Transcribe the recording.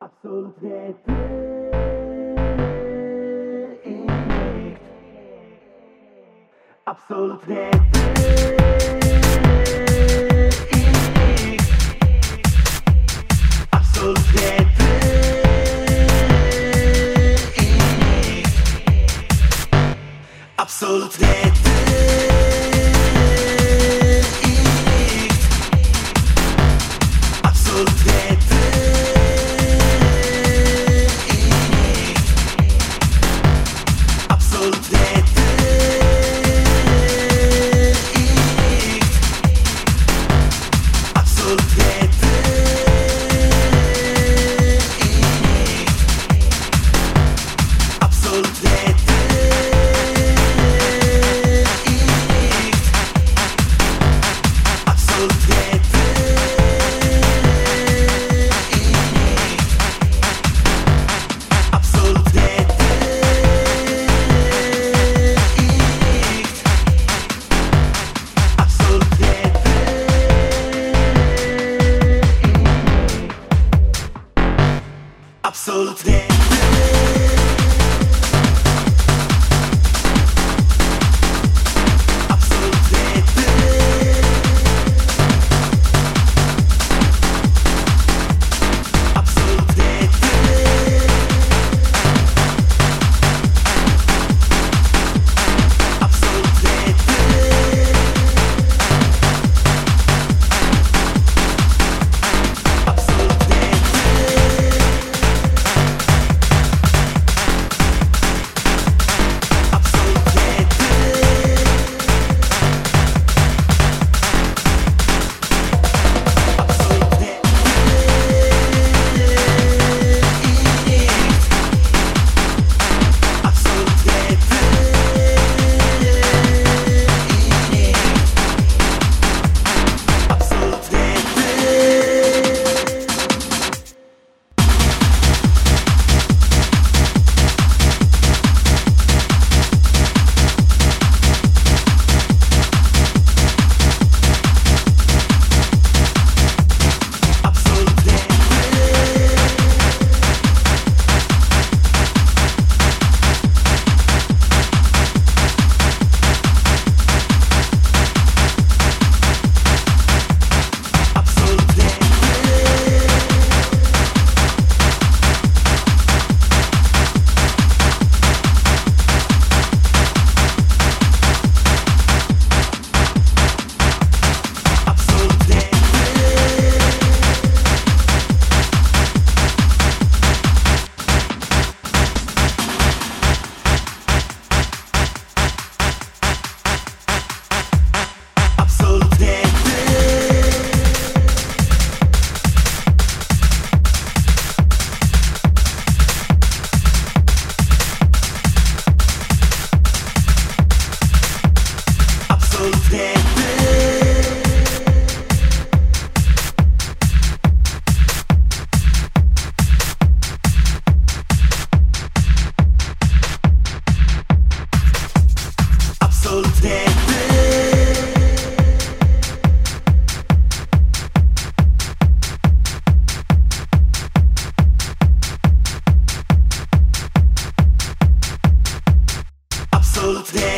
Absolutely recht. Take absolutnie